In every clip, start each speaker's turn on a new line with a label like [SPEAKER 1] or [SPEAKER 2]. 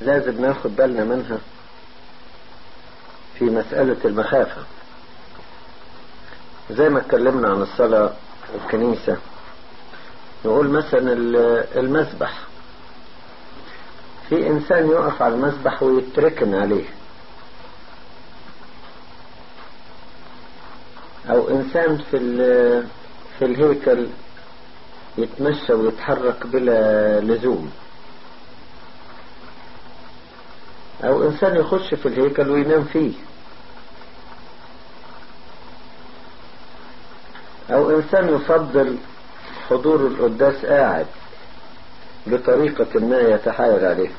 [SPEAKER 1] لازم ناخد بالنا منها في مسألة المخافة. زي ما اتكلمنا عن الصلاة والكنيسة نقول مثلا المسبح. في إنسان يقف على المسبح ويتركن عليه. أو إنسان في في الهيكل يتمشى ويتحرك بلا لزوم. أو إنسان يخش في الهيكل وينام فيه. أو إنسان يفضل حضور القداس قاعد بطريقة ما يتحايل عليه.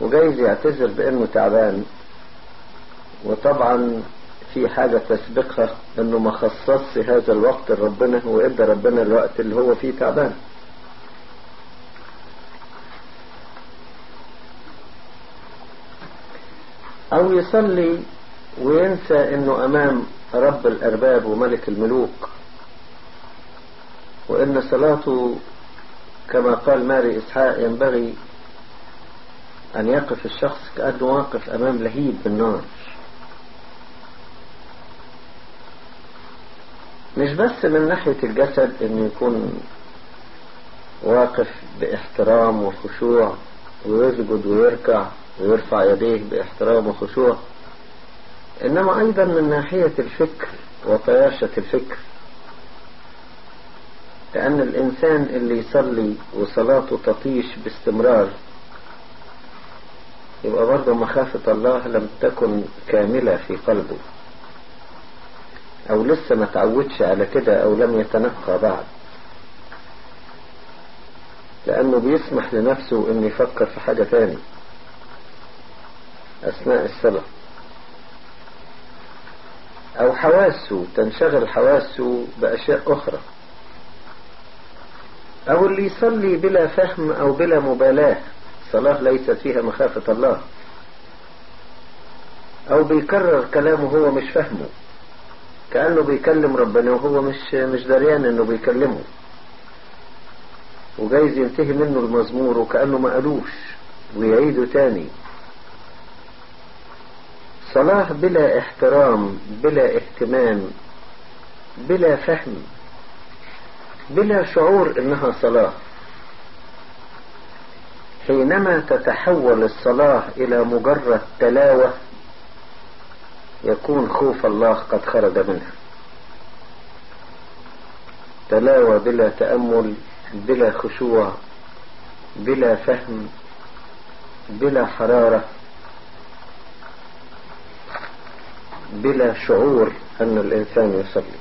[SPEAKER 1] وجايز يعتذر بأنه تعبان وطبعا في حاجة تسبقها إنه ما خصصش هذا الوقت لربنا وإدى ربنا الوقت اللي هو فيه تعبان. أو يصلي وينسى إنه أمام رب الأرباب وملك الملوك. وإن صلاته كما قال ماري إسحاق ينبغي أن يقف الشخص كأنه واقف أمام لهيب بالنار. مش بس من ناحية الجسد إنه يكون واقف بإحترام وخشوع ويسجد ويركع. ويرفع يديه باحترام وخشوع. إنما أيضا من ناحية الفكر وطياشة الفكر لأن الإنسان اللي يصلي وصلاته تطيش باستمرار يبقى برضه مخافة الله لم تكن كاملة في قلبه أو لسه ما تعودش على كده أو لم يتنقى بعد. لأنه بيسمح لنفسه إنه يفكر في حاجة تاني. أثناء الصلاة أو حواسه تنشغل حواسه بأشياء أخرى. أو اللي يصلي بلا فهم أو بلا مبالاة. صلاة ليست فيها مخافة الله. أو بيكرر كلامه هو مش فهمه. كأنه بيكلم ربنا وهو مش مش دريان إنه بيكلمه. وجايز ينتهي منه المزمور وكأنه ما قالوش ويعيده تاني. صلاة بلا احترام بلا اهتمام بلا فهم بلا شعور إنها صلاة حينما تتحول الصلاة إلى مجرد تلاوة يكون خوف الله قد خرج منها. تلاوة بلا تأمل بلا خشوع بلا فهم بلا حرارة. بلا شعور أن الإنسان يصلي.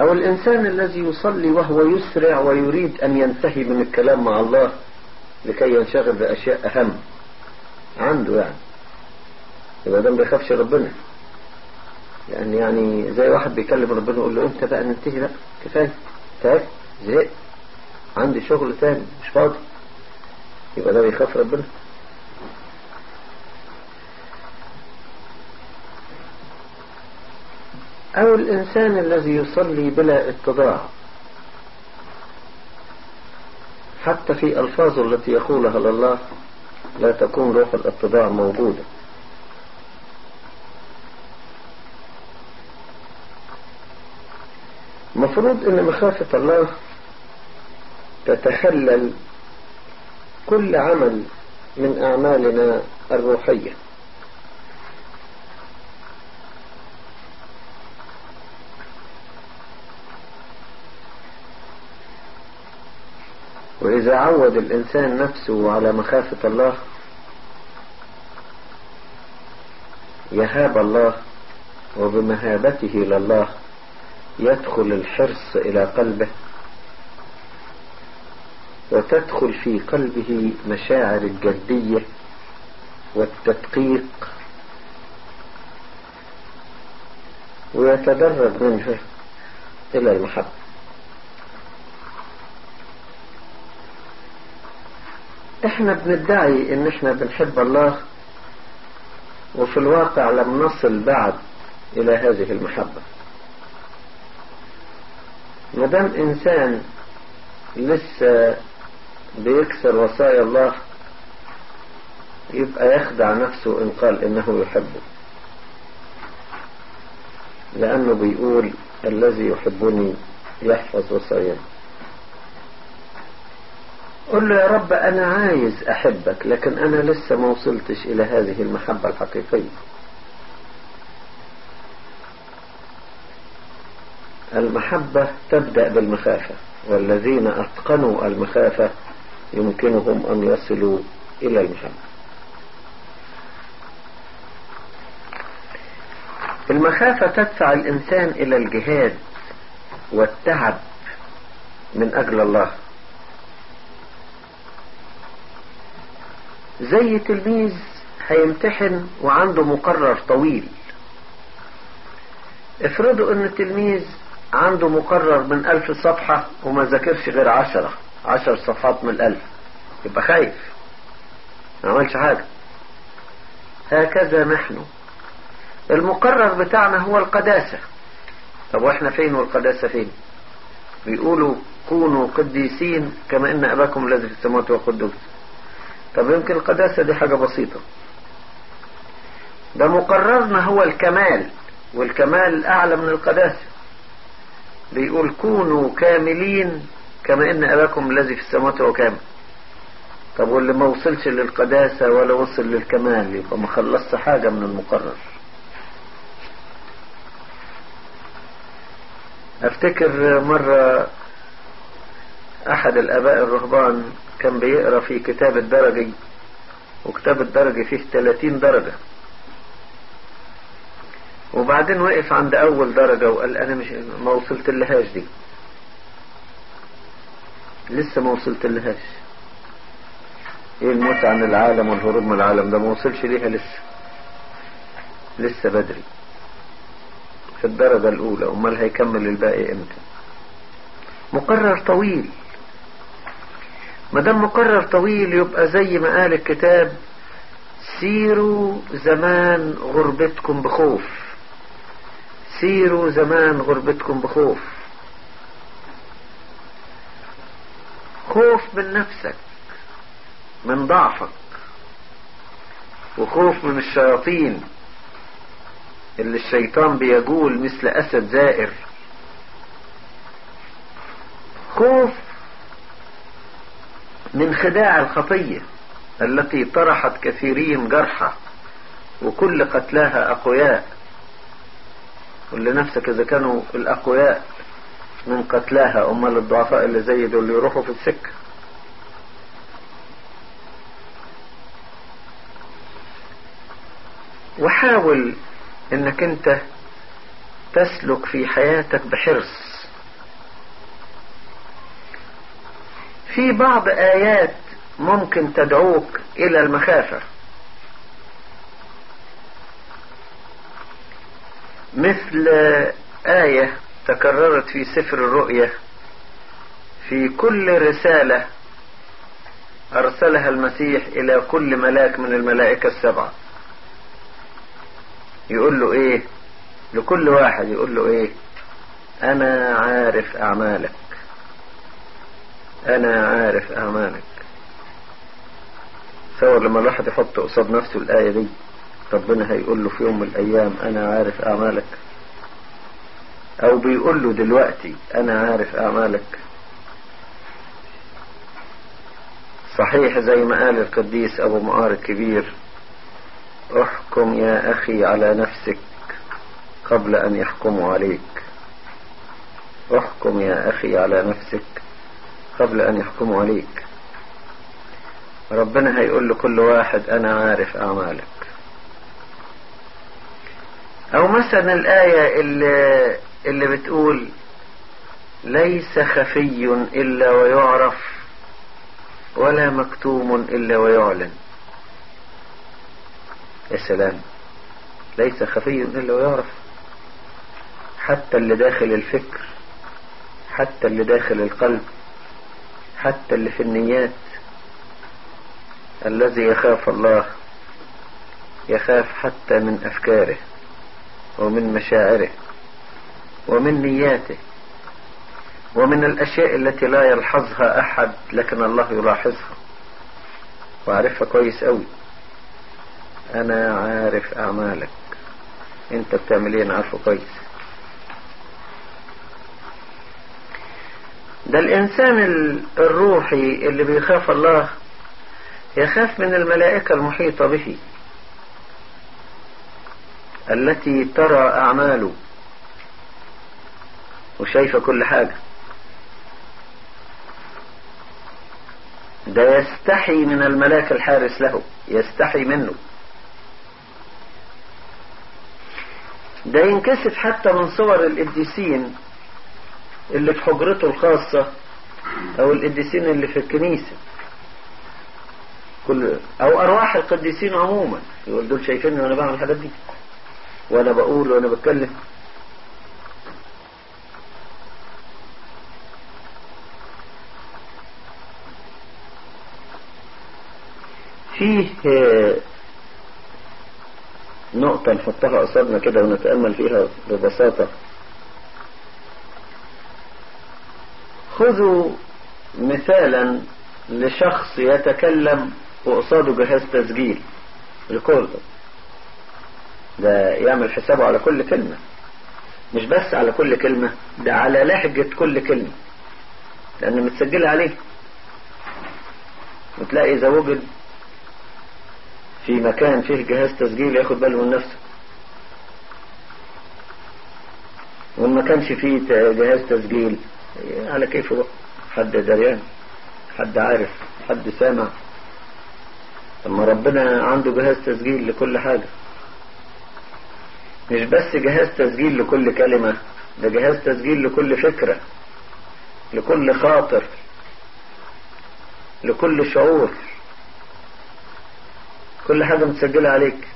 [SPEAKER 1] أو الإنسان الذي يصلي وهو يسرع ويريد أن ينتهي من الكلام مع الله لكي ينشغل بأشياء أهم عنده يعني. يبقى ده ما بيخافش ربنا. لأن يعني زي واحد بيكلم ربنا يقول له أنت بقى ننتهي بقى. كفاية. تعبت زهقت عندي شغل تاني. مش فاضي. يبقى ده بيخاف ربنا. أو الإنسان الذي يصلي بلا اتضاع. حتى في ألفاظه التي يقولها لله لا تكون روح الاتضاع موجودة. مفروض إن مخافة الله تتخلل كل عمل من أعمالنا الروحية. وإذا عود الإنسان نفسه على مخافة الله يهاب الله وبمهابته لله يدخل الحرص إلى قلبه وتدخل في قلبه مشاعر الجدية والتدقيق ويتدرج منها إلى المحبة. إحنا بندعي إن إحنا بنحب الله وفي الواقع لم نصل بعد إلى هذه المحبة. ما دام إنسان لسه بيكسر وصايا الله يبقى يخدع نفسه إن قال إنه يحبه. لأنه بيقول الذي يحبني يحفظ وصاياي قل له يا رب أنا عايز أحبك لكن أنا لسه ما وصلتش إلى هذه المحبة الحقيقية. المحبة تبدأ بالمخافة والذين أتقنوا المخافة يمكنهم أن يصلوا إلى المحبة. المخافة تدفع الإنسان إلى الجهاد والتعب من أجل الله. زي تلميذ هيمتحن وعنده مقرر طويل. افرضوا إن تلميذ عنده مقرر من ألف صفحة وما ذاكرش غير عشرة عشر صفحات من الألف. يبقى خايف. ما عملش حاجة. هكذا نحن. المقرر بتاعنا هو القداسة. طب وإحنا فين والقداسة فين؟ بيقولوا كونوا قديسين كما إن أباكم الذي في السماوات هو قدوس طب يمكن القداسة دي حاجة بسيطة. ده مقررنا هو الكمال والكمال أعلى من القداسة. بيقول كونوا كاملين كما إن أباكم الذي في السماوات هو كامل طب واللي ما وصلش للقداسة ولا وصل للكمال يبقى ما خلصش حاجة من المقرر. أفتكر مرة أحد الآباء الرهبان كان بيقرأ في كتاب الدرجي وكتاب الدرجي فيه 30 درجة. وبعدين وقف عند أول درجة وقال أنا مش ما وصلت لهاش دي. لسه ما وصلت لهاش. إيه الموت عن العالم والهروب من العالم؟ ده ما وصلش ليها لسه. لسه بدري. في الدرجة الأولى أمال هيكمل الباقي إمتى؟ مقرر طويل. ما دام مقرر طويل يبقى زي ما قال الكتاب سيروا زمان غربتكم بخوف. سيروا زمان غربتكم بخوف. خوف من نفسك من ضعفك وخوف من الشياطين اللي الشيطان بيجول مثل أسد زائر. خوف من خداع الخطية التي طرحت كثيرين جرحى وكل قتلاها أقوياء. قل لنفسك إذا كانوا الأقوياء من قتلاها أمال الضعفاء اللي زي دول يروحوا في السكة. وحاول إنك أنت تسلك في حياتك بحرص في بعض آيات ممكن تدعوك إلى المخافة. مثل آية تكررت في سفر الرؤية في كل رسالة أرسلها المسيح إلى كل ملاك من الملائكة السبعة. يقول له إيه؟ لكل واحد يقول له إيه؟ أنا عارف أعمالك. أنا عارف أعمالك. تصور لما الواحد يحط قصاد نفسه الآية دي ربنا هيقول له في يوم من الأيام أنا عارف أعمالك. أو بيقول له دلوقتي أنا عارف أعمالك. صحيح زي ما قال القديس أبو معار الكبير احكم يا أخي على نفسك قبل أن يحكموا عليك. احكم يا أخي على نفسك قبل أن يحكموا عليك. ربنا هيقول لكل واحد أنا عارف أعمالك. أو مثلا الآية اللي, اللي بتقول ليس خفي إلا ويعرف ولا مكتوم إلا ويعلن. يا سلام. ليس خفي إلا ويعرف. حتى اللي داخل الفكر حتى اللي داخل القلب. حتى اللي في النيات الذي يخاف الله يخاف حتى من أفكاره ومن مشاعره ومن نياته ومن الأشياء التي لا يلحظها أحد لكن الله يلاحظها. وعارفها كويس قوي أنا عارف أعمالك. أنت بتعمل إيه؟ أنا عارفه كويس. ده الإنسان الروحي اللي بيخاف الله يخاف من الملائكة المحيطة به التي ترى أعماله وشايفة كل حاجة. ده يستحي من الملاك الحارس له يستحي منه. ده ينكسف حتى من صور القديسين اللي في حجرته الخاصة أو القديسين اللي في الكنيسة. كل أو أرواح القديسين عموما. يقول دول شايفيني وأنا بعمل الحاجات دي. وأنا بقول وأنا بتكلم. فيه نقطة نحطها قصادنا كده ونتأمل فيها ببساطة. خذوا مثالا لشخص يتكلم وقصاده جهاز تسجيل ريكوردر. ده يعمل حسابه على كل كلمة. مش بس على كل كلمة ده على لهجة كل كلمة. لأن متسجلة عليه. وتلاقي إذا وجد في مكان فيه جهاز تسجيل ياخد باله من نفسه. وإن ما كانش فيه جهاز تسجيل على كيفه حد دريان حد عارف حد سامع. أما ربنا عنده جهاز تسجيل لكل حاجة. مش بس جهاز تسجيل لكل كلمة ده جهاز تسجيل لكل فكرة لكل خاطر لكل شعور. كل حاجة متسجلة عليك.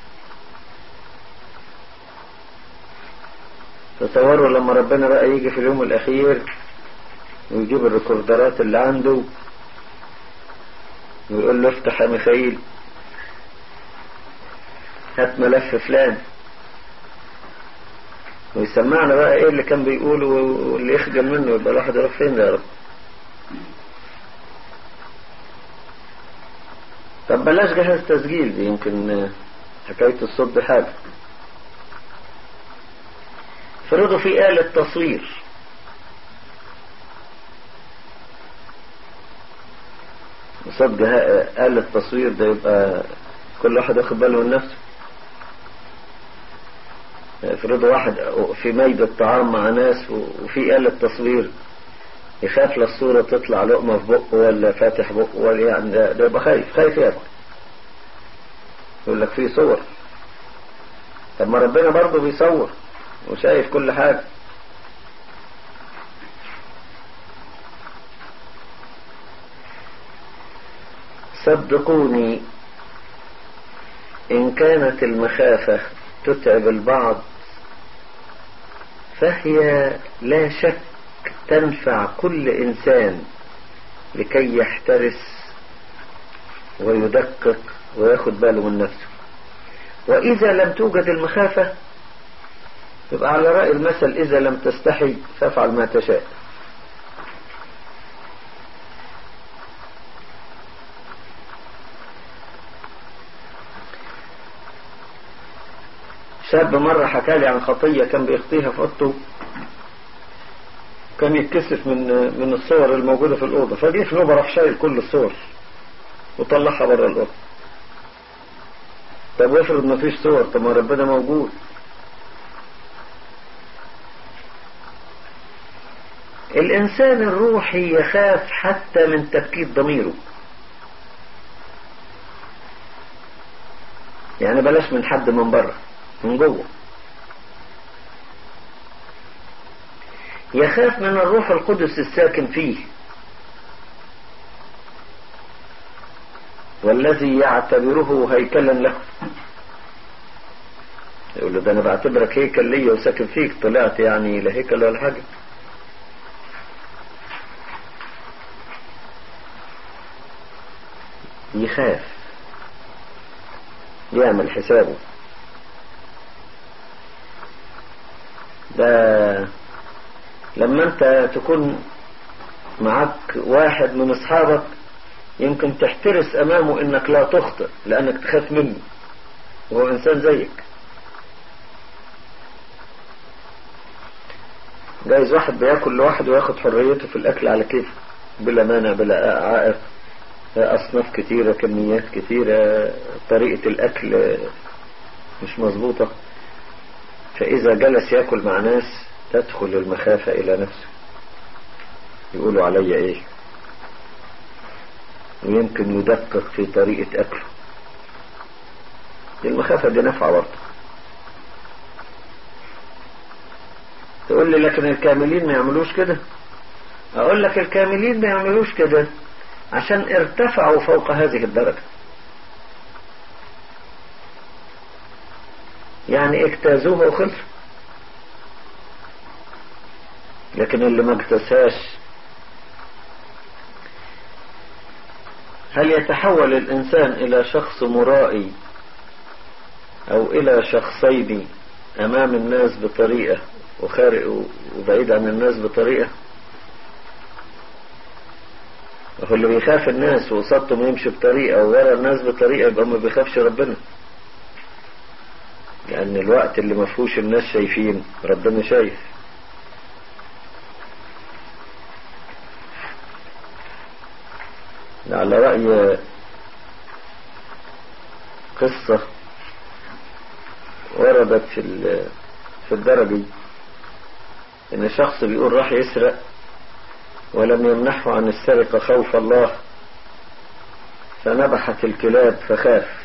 [SPEAKER 1] تصوروا لما ربنا بقى يجي في اليوم الأخير ويجيب الريكوردرات اللي عنده. ويقول له افتح يا ميخائيل. هات ملف فلان. ويسمعنا بقى إيه اللي كان بيقوله واللي يخجل منه يبقى الواحد يروح فين يا رب. طب بلاش جهاز تسجيل دي يمكن حكاية الصوت دي حاجة فرضوا في آلة تصوير. قصاد آلة تصوير ده يبقى كل واحد واخد باله من نفسه. افرضوا واحد في ميدة طعام مع ناس وفي آلة تصوير يخاف للصورة تطلع لقمة في بقه ولا فاتح بقه ولا يعني ده, ده يبقى خايف خايف ياكل يقول لك في صور. طب ما ربنا برضه بيصور وشايف كل حاجة. صدقوني. إن كانت المخافة تتعب البعض فهي لا شك تنفع كل إنسان لكي يحترس ويدقق وياخد باله من نفسه. وإذا لم توجد المخافة يبقى على رأي المثل إذا لم تستحي فافعل ما تشاء. شاب مرة حكى لي عن خطية كان بيخطيها في أوضته. كان يتكسف من من الصور الموجودة في الأوضة. فجه في نوبة راح شايل كل الصور وطلعها بره الأوضة. طب افرض ما فيش صور طب ما ربنا موجود. الإنسان الروحي يخاف حتى من تبكيت ضميره. يعني بلاش من حد من بره من جوه. يخاف من الروح القدس الساكن فيه. والذي يعتبره هيكلا له. يقول له ده أنا بعتبرك هيكل ليا وساكن فيك. طلعت يعني لا هيكل ولا حاجة. يخاف. يعمل حسابه. ده لما انت تكون معك واحد من اصحابك يمكن تحترس أمامه إنك لا تخطئ لأنك تخاف منه وهو إنسان زيك. جايز واحد بياكل لوحده وياخد حريته في الأكل على كيفه بلا مانع بلا عائق. أصناف كتيرة كميات كتيرة طريقة الأكل مش مظبوطة. فإذا جلس يأكل مع ناس تدخل المخافة إلى نفسه. يقولوا علي إيه؟ ويمكن يدقق في طريقة أكله. دي المخافة دي نفع برضه. تقول لي لكن الكاملين ما يعملوش كده؟ أقول لك الكاملين ما يعملوش كده عشان ارتفعوا فوق هذه الدرجة. يعني اجتازوها وخلصوا. لكن اللي ما اجتازهاش هل يتحول الإنسان إلى شخص مرائي أو إلى شخصين أمام الناس بطريقة وخارق وبعيد عن الناس بطريقة؟ هو اللي بيخاف الناس وقصادهم يمشي بطريقة وورا الناس بطريقة يبقى ما بيخافش ربنا. لأن الوقت اللي ما فيهوش الناس شايفين ربنا شايف. على رأي قصة وردت في في الدرجي إن شخص بيقول راح يسرق ولم يمنحه عن السرقة خوف الله فنبحت الكلاب فخاف.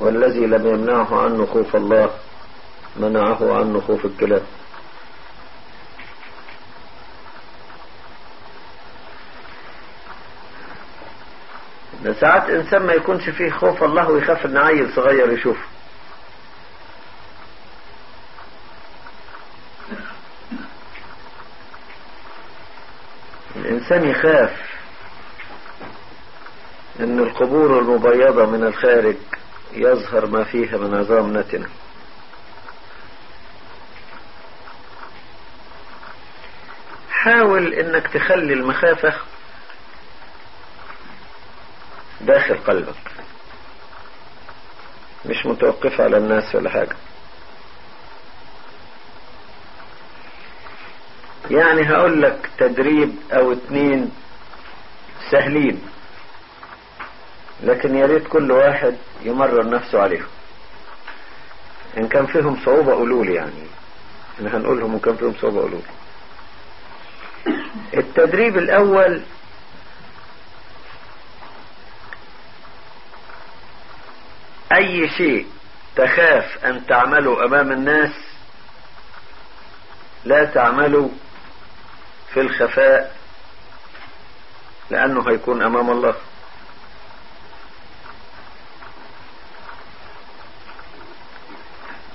[SPEAKER 1] والذي لم يمنعه عنه خوف الله منعه عنه خوف الكلاب. ده ساعات إنسان ما يكونش فيه خوف الله ويخاف إن عيل صغير يشوفه الإنسان يخاف أن القبور المبيضة من الخارج يظهر ما فيها من عظام نتنة. حاول إنك تخلي المخافة داخل قلبك. مش متوقفة على الناس ولا حاجة. يعني هقول لك تدريب أو اتنين سهلين. لكن يا ريت كل واحد يمرن نفسه عليهم. إن كان فيهم صعوبة قولوا لي يعني. إحنا هنقولهم إن كان فيهم صعوبة قولوا لي. التدريب الأول أي شيء تخاف أن تعمله أمام الناس لا تعمله في الخفاء لأنه هيكون أمام الله.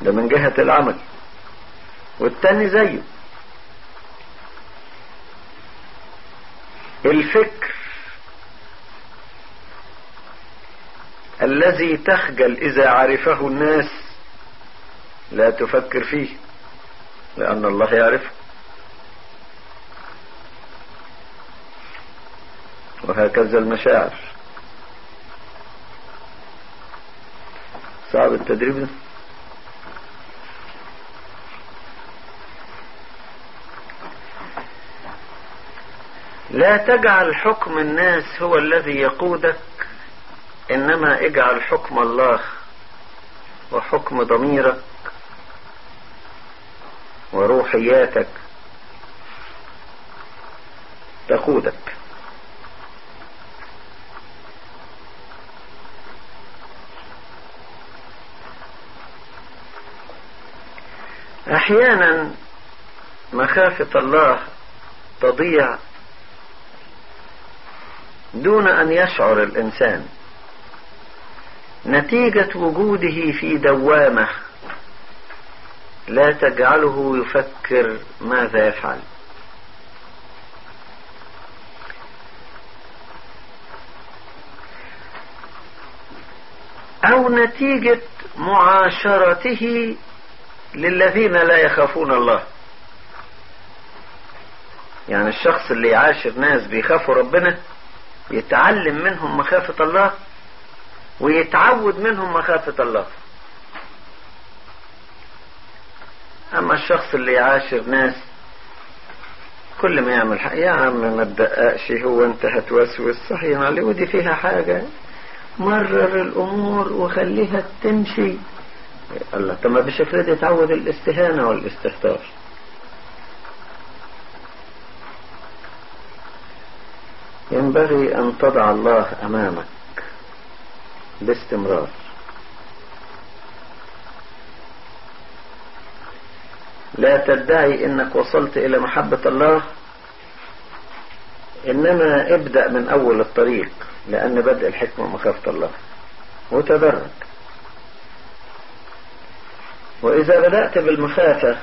[SPEAKER 1] ده من جهة العمل. والتاني زيه. الفكر الذي تخجل إذا عرفه الناس لا تفكر فيه لأن الله يعرفه. وهكذا المشاعر. صعب التدريب ده؟ لا تجعل حكم الناس هو الذي يقودك إنما اجعل حكم الله وحكم ضميرك وروحياتك تقودك. أحيانا مخافة الله تضيع دون أن يشعر الإنسان. نتيجة وجوده في دوامة لا تجعله يفكر ماذا يفعل. أو نتيجة معاشرته للذين لا يخافون الله. يعني الشخص اللي يعاشر ناس بيخافوا ربنا يتعلم منهم مخافة الله ويتعود منهم مخافة الله. أما الشخص اللي يعاشر ناس كل ما يعمل حاجة يا عم ما تدققش هو انت هتوسوس. صحيح عليه ودي فيها حاجة. مرر الأمور وخليها تمشي. الله طب ما بالشكل ده يتعود الاستهانة والاستهتار. ينبغي أن تضع الله أمامك باستمرار. لا تدعي إنك وصلت إلى محبة الله إنما ابدأ من أول الطريق لأن بدء الحكمة مخافة الله. وتدرج وإذا بدأت بالمخافة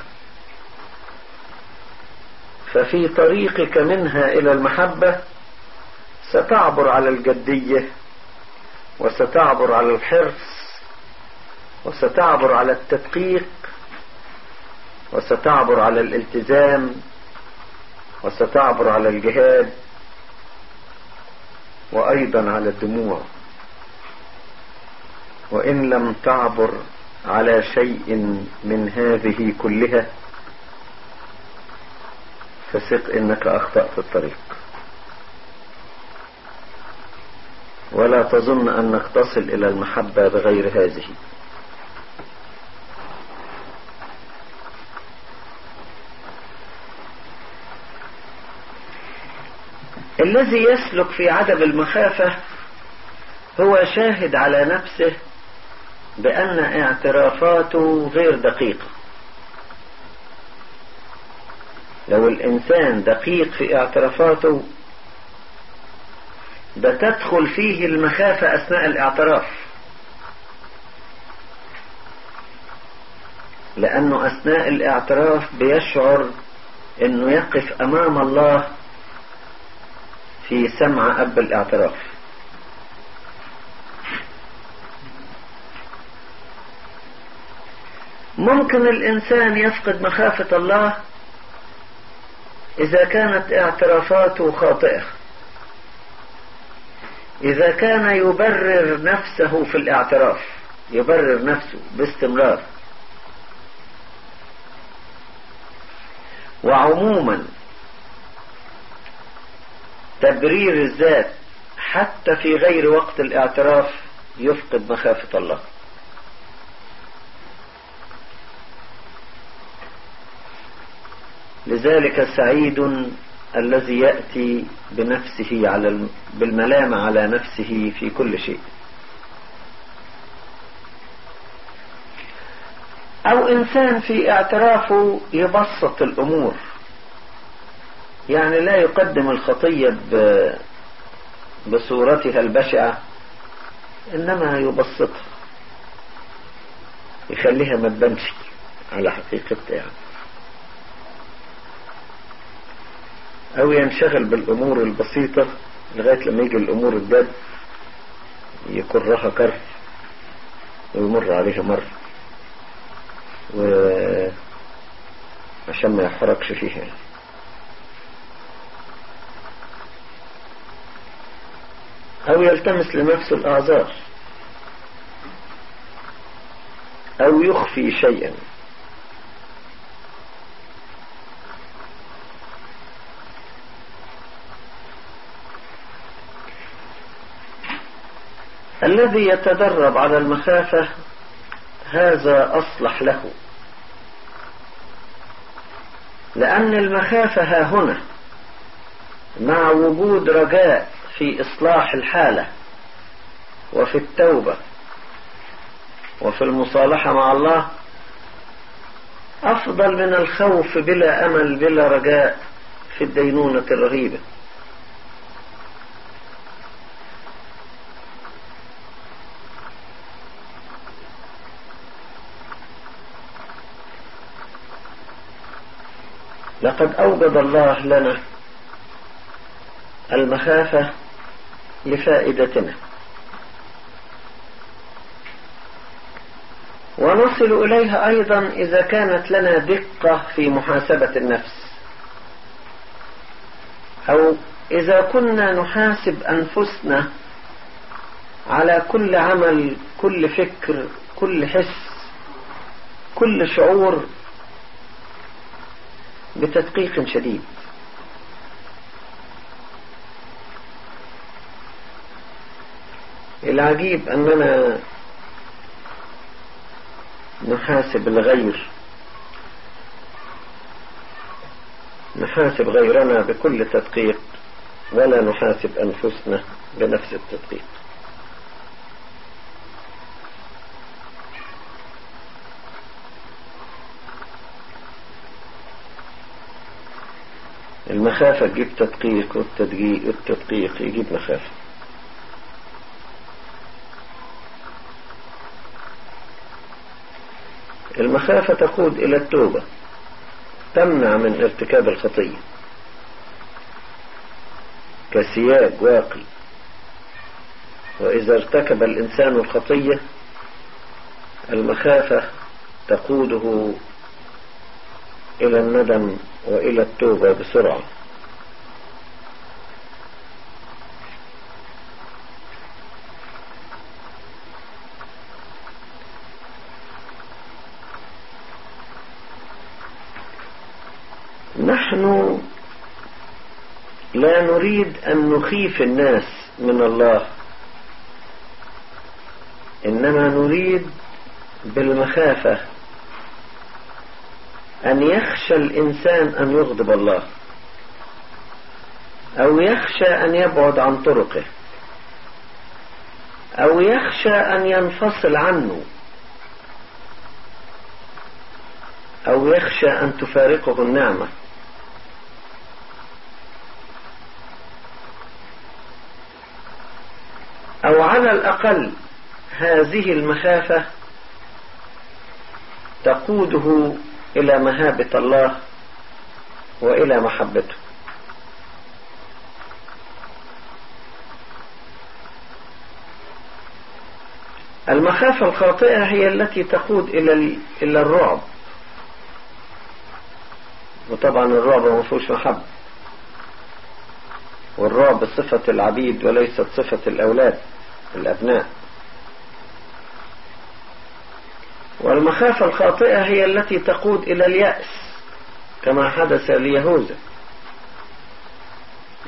[SPEAKER 1] ففي طريقك منها إلى المحبة ستعبر على الجدية وستعبر على الحرص وستعبر على التدقيق وستعبر على الالتزام وستعبر على الجهاد وأيضا على الدموع. وإن لم تعبر على شيء من هذه كلها فثق إنك أخطأت الطريق. ولا تظن انك تصل إلى المحبة بغير هذه. الذي يسلك في عدم المخافة هو شاهد على نفسه بأن اعترافاته غير دقيقة. لو الإنسان دقيق في اعترافاته ده تدخل فيه المخافة أثناء الاعتراف. لأنه أثناء الاعتراف بيشعر أنه يقف أمام الله في سمع أب الاعتراف. ممكن الإنسان يفقد مخافة الله إذا كانت اعترافاته خاطئة. إذا كان يبرر نفسه في الاعتراف يبرر نفسه باستمرار. وعموما تبرير الذات حتى في غير وقت الاعتراف يفقد مخافة الله. لذلك سعيد الذي يأتي بنفسه على بالملامة على نفسه في كل شيء. أو إنسان في اعترافه يبسط الأمور. يعني لا يقدم الخطية بصورتها البشعة إنما يبسطها. يخليها ما تبانش على حقيقتها يعني. أو ينشغل بالأمور البسيطة لغاية لما يجي الأمور الجد يكرها كره ويمر عليها مرة وعشان ما يحرقش فيها. يعني. أو يلتمس لنفسه الأعذار. أو يخفي شيئا. الذي يتدرب على المخافة هذا أصلح له. لأن المخافة ها هنا مع وجود رجاء في إصلاح الحالة وفي التوبة وفي المصالحة مع الله أفضل من الخوف بلا أمل بلا رجاء في الدينونة الرهيبة. لقد أوجد الله لنا المخافة لفائدتنا. ونصل إليها أيضا إذا كانت لنا دقة في محاسبة النفس. أو إذا كنا نحاسب أنفسنا على كل عمل كل فكر كل حس كل شعور بتدقيق شديد. العجيب أننا نحاسب الغير. نحاسب غيرنا بكل تدقيق ولا نحاسب أنفسنا بنفس التدقيق. المخافة تجيب تدقيق والتدقيق يجيب مخافة. المخافة تقود إلى التوبة تمنع من ارتكاب الخطية. كسياج واقي وإذا ارتكب الإنسان الخطية المخافة تقوده إلى الندم وإلى التوبة بسرعة نحن لا نريد أن نخيف الناس من الله. إنما نريد بالمخافة أن يخشى الإنسان أن يغضب الله أو يخشى أن يبعد عن طرقه أو يخشى أن ينفصل عنه أو يخشى أن تفارقه النعمة أو على الأقل هذه المخافة تقوده إلى مهابة الله وإلى محبته. المخافة الخاطئة هي التي تقود إلى إلى الرعب. وطبعا الرعب ما فيهوش محبة. والرعب صفة العبيد وليست صفة الأولاد. الأبناء. والمخافة الخاطئة هي التي تقود إلى اليأس كما حدث ليهوذا.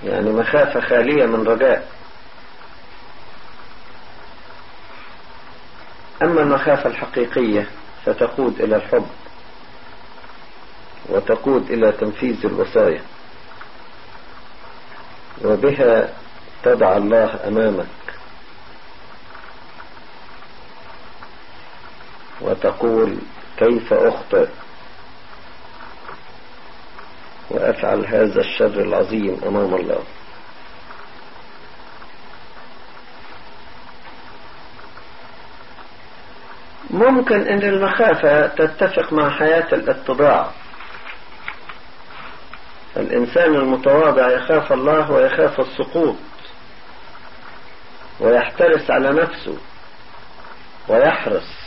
[SPEAKER 1] يعني مخافة خالية من رجاء. أما المخافة الحقيقية فتقود إلى الحب وتقود إلى تنفيذ الوصايا. وبها تدع الله أمامك. وتقول كيف أخطئ؟ وأفعل هذا الشر العظيم أمام الله. ممكن أن المخافة تتفق مع حياة الاتضاع الإنسان المتواضع يخاف الله ويخاف السقوط ويحترس على نفسه ويحرص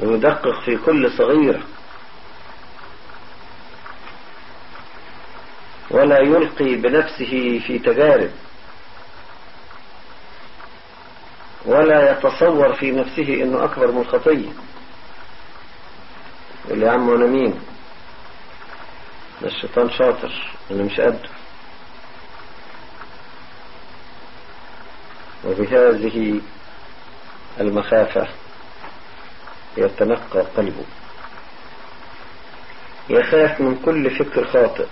[SPEAKER 1] ويدقق في كل صغيرة. ولا يلقي بنفسه في تجارب. ولا يتصور في نفسه إنه أكبر من خطية يقول يا عم أنا مين؟ ده الشيطان شاطر أنا مش قده. وبهذه المخافة يتنقى قلبه. يخاف من كل فكر خاطئ.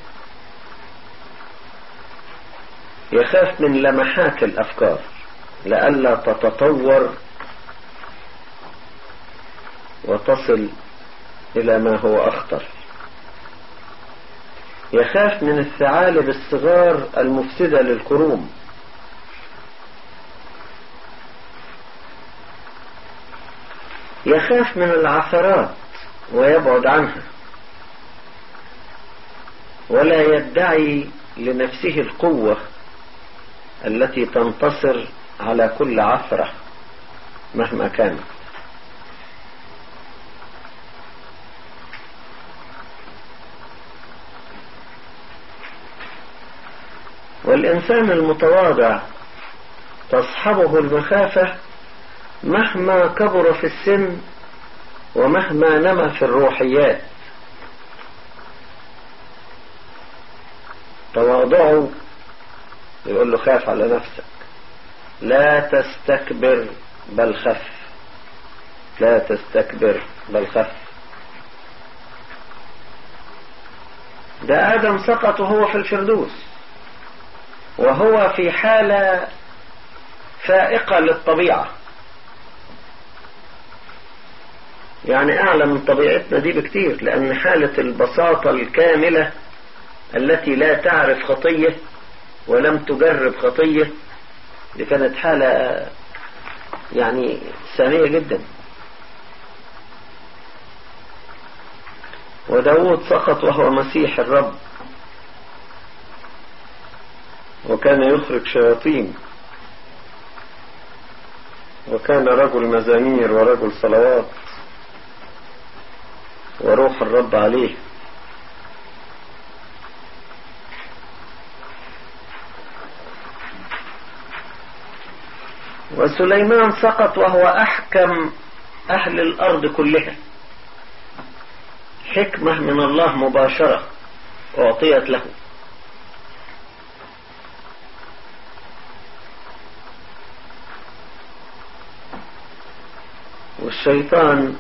[SPEAKER 1] يخاف من لمحات الأفكار. لئلا تتطور وتصل إلى ما هو أخطر. يخاف من الثعالب الصغار المفسدة للكروم. يخاف من العثرات ويبعد عنها. ولا يدعي لنفسه القوة التي تنتصر على كل عثرة مهما كانت. والإنسان المتواضع تصحبه المخافة مهما كبر في السن ومهما نمى في الروحيات. تواضعه يقول له خاف على نفسك. لا تستكبر بل خف. لا تستكبر بل خف. ده آدم سقط وهو في الفردوس. وهو في حالة فائقة للطبيعة. يعني أعلى من طبيعتنا دي بكتير لأن حالة البساطة الكاملة التي لا تعرف خطية ولم تجرب خطية دي كانت حالة يعني سامية جدا. وداود سقط وهو مسيح الرب. وكان يخرج شياطين. وكان رجل مزامير ورجل صلوات. وروح الرب عليه. وسليمان سقط وهو أحكم أهل الأرض كلها. حكمة من الله مباشرة أعطيت له. والشيطان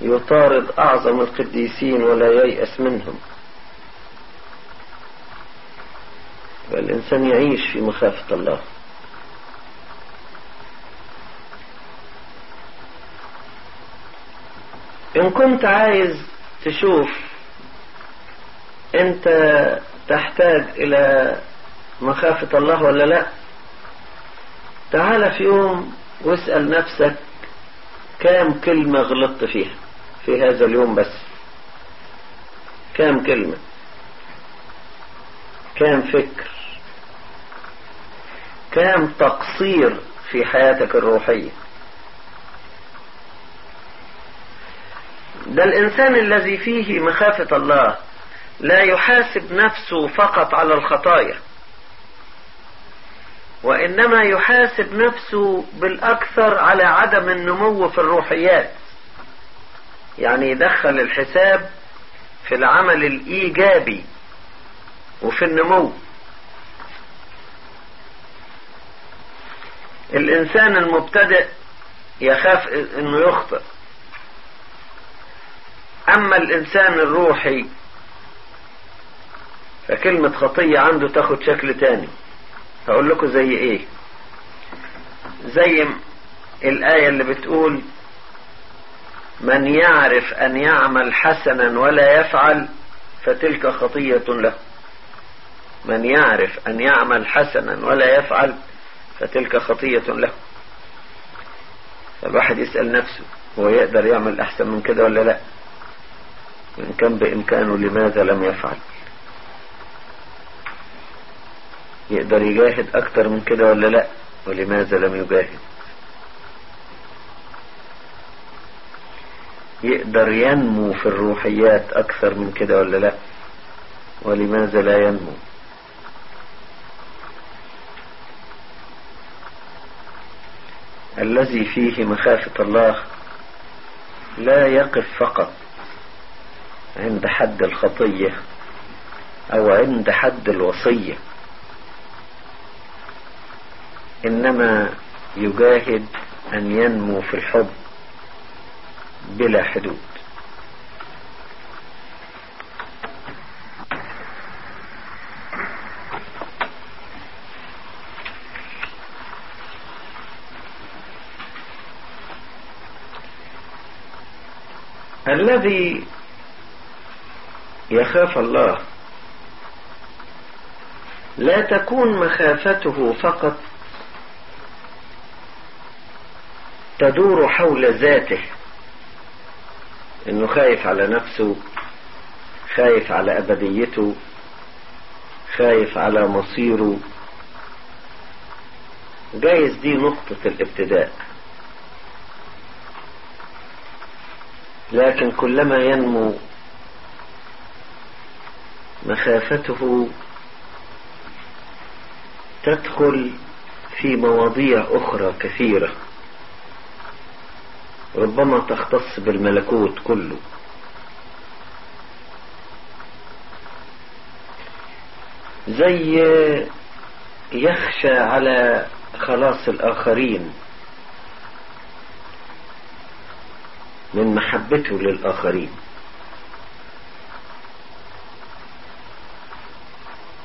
[SPEAKER 1] يطارد أعظم القديسين ولا ييأس منهم. والإنسان يعيش في مخافة الله. إن كنت عايز تشوف أنت تحتاج إلى مخافة الله ولا لا تعال في يوم واسأل نفسك كام كلمة غلطت فيها. في هذا اليوم بس. كام كلمة؟ كام فكر؟ كام تقصير في حياتك الروحية؟ ده الإنسان الذي فيه مخافة الله لا يحاسب نفسه فقط على الخطايا وإنما يحاسب نفسه بالأكثر على عدم النمو في الروحيات. يعني يدخل الحساب في العمل الإيجابي وفي النمو. الإنسان المبتدئ يخاف إنه يخطئ. أما الإنسان الروحي فكلمة خطية عنده تاخد شكل تاني. هقول لكم زي إيه. زي الآية اللي بتقول من يعرف أن يعمل حسنا ولا يفعل فتلك خطية له. من يعرف أن يعمل حسنا ولا يفعل فتلك خطية له. فالواحد يسأل نفسه هو يقدر يعمل أحسن من كده ولا لا؟ إن كان بإمكانه لماذا لم يفعل؟ يقدر يجاهد أكتر من كده ولا لا؟ ولماذا لم يجاهد؟ يقدر ينمو في الروحيات أكثر من كده ولا لا؟ ولماذا لا ينمو؟ الذي فيه مخافة الله لا يقف فقط عند حد الخطية أو عند حد الوصية إنما يجاهد أن ينمو في الحب. بلا حدود. الذي يخاف الله لا تكون مخافته فقط تدور حول ذاته. إنه خايف على نفسه خايف على أبديته خايف على مصيره. جايز دي نقطة الابتداء. لكن كلما ينمو مخافته تدخل في مواضيع أخرى كثيرة. ربما تختص بالملكوت كله. زي يخشى على خلاص الآخرين من محبته للآخرين.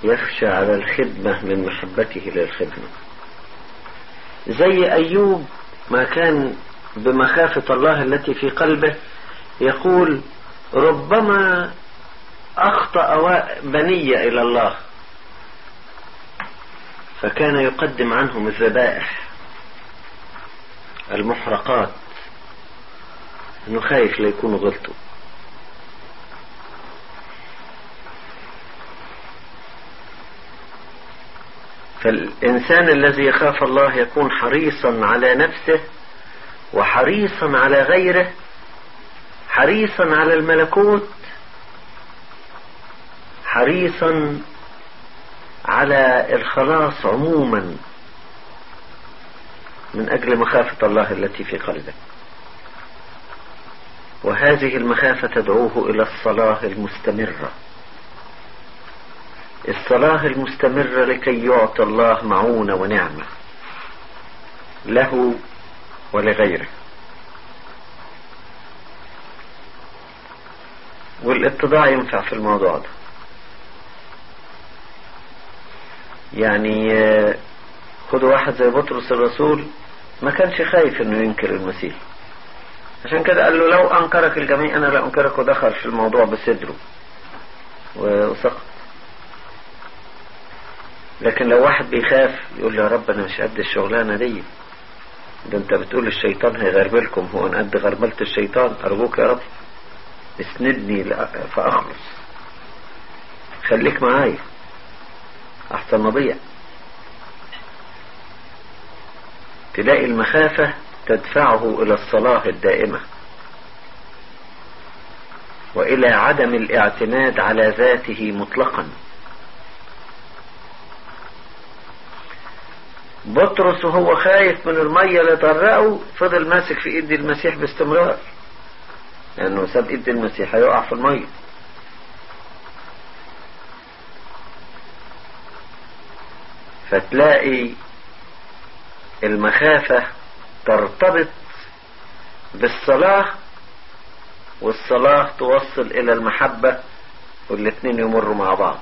[SPEAKER 1] يخشى على الخدمة من محبته للخدمة. زي أيوب ما كان بمخافة الله التي في قلبه يقول ربما أخطأ بني إلى الله. فكان يقدم عنهم الذبائح المحرقات. إنه خايف لا يكونوا غلطوا. فالإنسان الذي يخاف الله يكون حريصا على نفسه وحريصا على غيره حريصا على الملكوت حريصا على الخلاص عموما من أجل مخافة الله التي في قلبه. وهذه المخافة تدعوه إلى الصلاة المستمرة. الصلاة المستمرة لكي يعطي الله معونة ونعمة. له ولغيره. والاتضاع ينفع في الموضوع ده. يعني خدوا واحد زي بطرس الرسول ما كانش خايف إنه ينكر المسيح. عشان كده قال له لو أنكرك الجميع أنا لا أنكرك ودخل في الموضوع بصدره وسقط. لكن لو واحد بيخاف يقول يا رب أنا مش قد الشغلانة دي. ده انت بتقول الشيطان هيغربلكم هو أنا قد غربلت الشيطان. أرجوك يا رب اسندني فأخلص. خليك معايا. أحسن مضيع تلاقي المخافة تدفعه إلى الصلاة الدائمة. وإلى عدم الاعتماد على ذاته مطلقا. بطرس وهو خايف من المية اللي تغرقه فضل ماسك في إيد المسيح باستمرار. لأنه ساب إيد المسيح هيقع في المية. فتلاقي المخافة ترتبط بالصلاة والصلاة توصل إلى المحبة والاثنين يمروا مع بعض.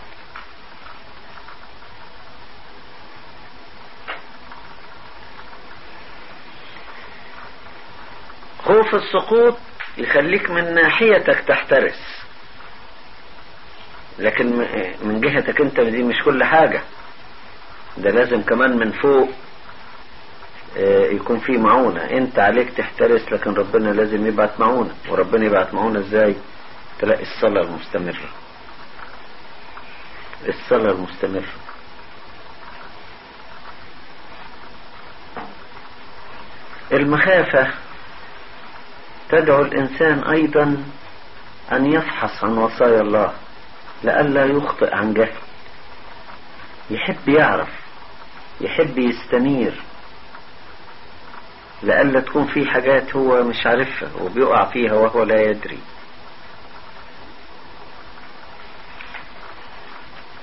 [SPEAKER 1] خوف السقوط يخليك من ناحيتك تحترس. لكن من جهتك انت دي مش كل حاجة. ده لازم كمان من فوق يكون في معونة. انت عليك تحترس لكن ربنا لازم يبعت معونة. وربنا يبعت معونة إزاي؟ تلاقي الصلاة المستمرة. الصلاة المستمرة. المخافة تدعو الإنسان أيضا أن يفحص عن وصايا الله لئلا يخطئ عن جهل. يحب يعرف يحب يستنير. لئلا تكون في حاجات هو مش عارفها وبيقع فيها وهو لا يدري.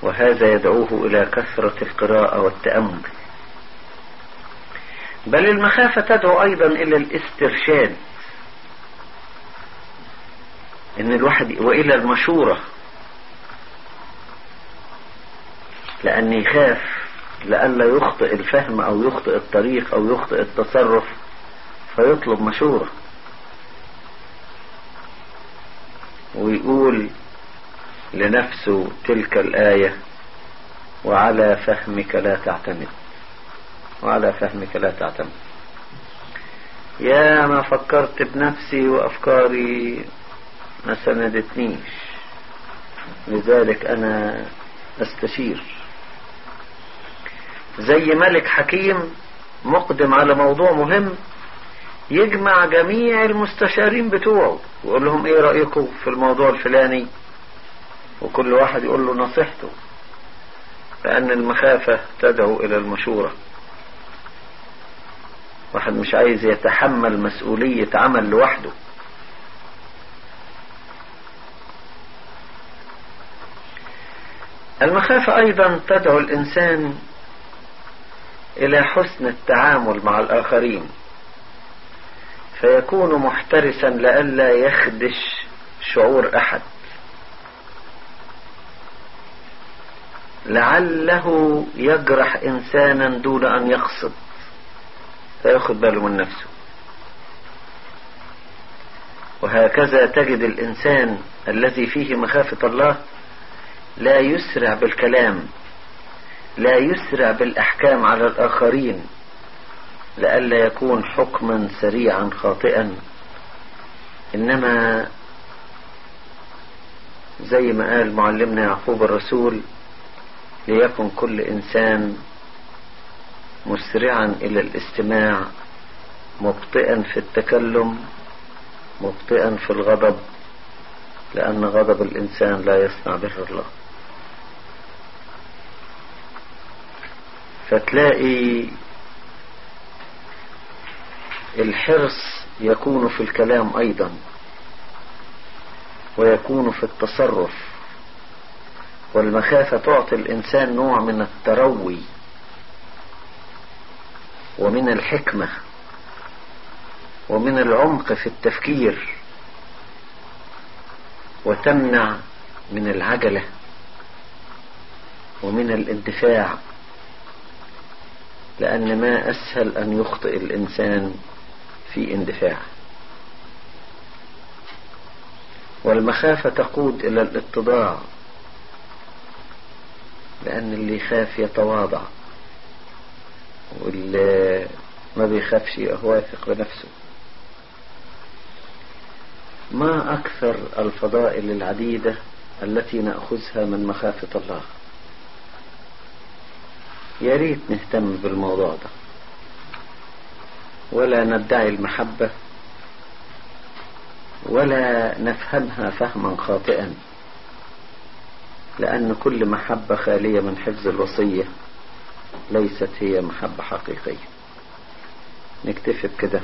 [SPEAKER 1] وهذا يدعوه إلى كثرة القراءة والتأمل. بل المخافة تدعو أيضا إلى الاسترشاد. إن الواحد وإلى المشورة. لأن يخاف لئلا يخطئ الفهم أو يخطئ الطريق أو يخطئ التصرف فيطلب مشورة. ويقول لنفسه تلك الآية وعلى فهمك لا تعتمد. وعلى فهمك لا تعتمد. يا ما فكرت بنفسي وأفكاري ما سندتنيش. لذلك أنا أستشير. زي ملك حكيم مقدم على موضوع مهم يجمع جميع المستشارين بتوعه ويقول لهم إيه رأيكم في الموضوع الفلاني؟ وكل واحد يقول له نصيحته لأن المخافة تدعو إلى المشورة. واحد مش عايز يتحمل مسؤولية عمل لوحده. المخافة أيضا تدعو الإنسان إلى حسن التعامل مع الآخرين فيكون محترسا لئلا يخدش شعور أحد. لعله يجرح إنسانا دون أن يقصد فياخد باله من نفسه. وهكذا تجد الإنسان الذي فيه مخافة الله لا يسرع بالكلام لا يسرع بالأحكام على الآخرين لئلا يكون حكما سريعا خاطئا. إنما زي ما قال معلمنا يعقوب الرسول ليكن كل إنسان مسرعا إلى الاستماع مبطئا في التكلم مبطئا في الغضب لأن غضب الإنسان لا يصنع بر الله. فتلاقي الحرص يكون في الكلام أيضا ويكون في التصرف. والمخافة تعطي الإنسان نوع من التروي ومن الحكمة ومن العمق في التفكير وتمنع من العجلة ومن الاندفاع لأن ما أسهل أن يخطئ الإنسان في اندفاع والمخافة تقود إلى الاتضاع لأن اللي يخاف يتواضع واللي ما بيخافش يبقى واثق بنفسه. ما أكثر الفضائل العديدة التي نأخذها من مخافة الله؟ يا ريت نهتم بالموضوع ده. ولا ندعي المحبة ولا نفهمها فهما خاطئا. لأن كل محبة خالية من حفظ الوصية ليست هي محبة حقيقية. نكتفي بكده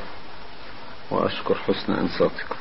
[SPEAKER 1] وأشكر حسن إنصاتكم.